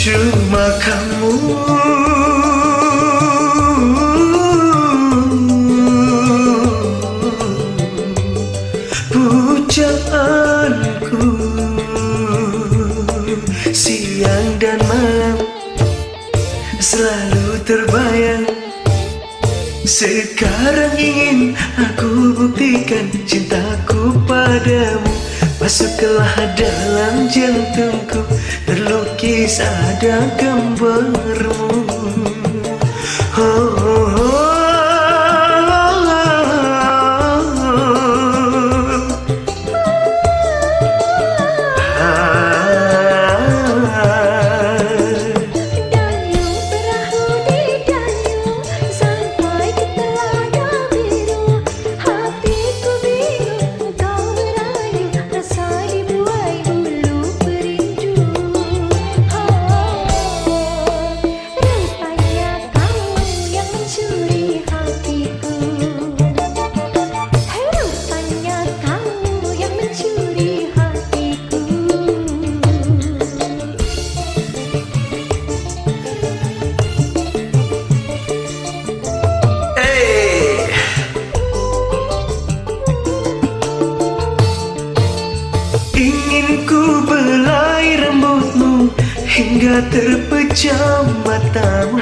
Cuma kamu. Pujaanku. Siang dan malam Selalu terbayang. Sekarang ingin aku buktikan cintaku padamu Masuklah dalam jantungku Terlukis ada gambarmu. Oh, Ingin ku belai rambutmu hingga terpejam matamu.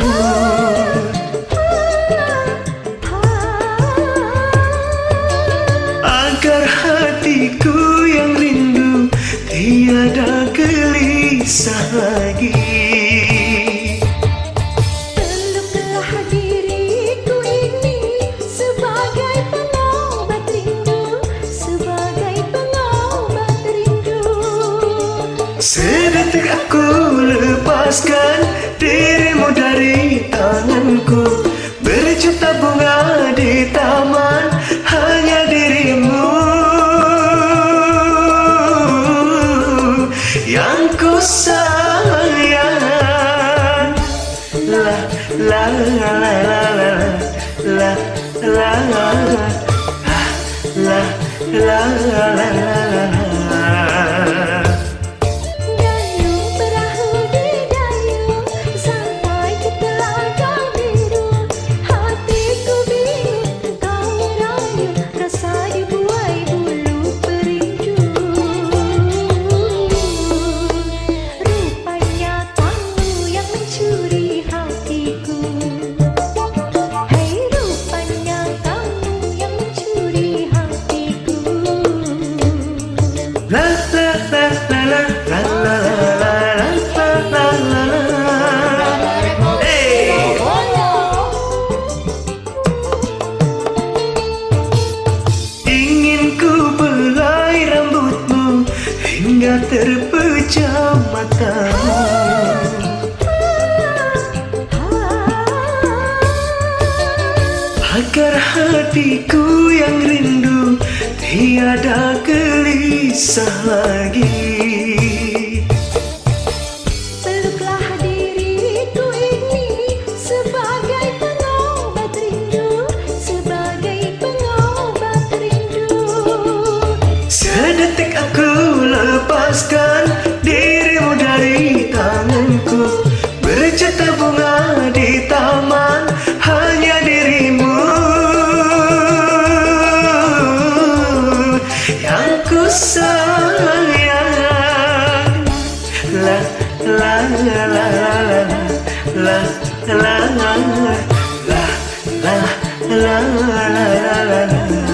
Agar hatiku yang rindu tiada gelisah lagi lepaskan dirimu dari tanganku Berjuta bunga di taman hanya dirimu Yang ku sayang La la la la la la la la la la la la la la Agar hatiku yang rindu tiada gelisah lagi la la la la la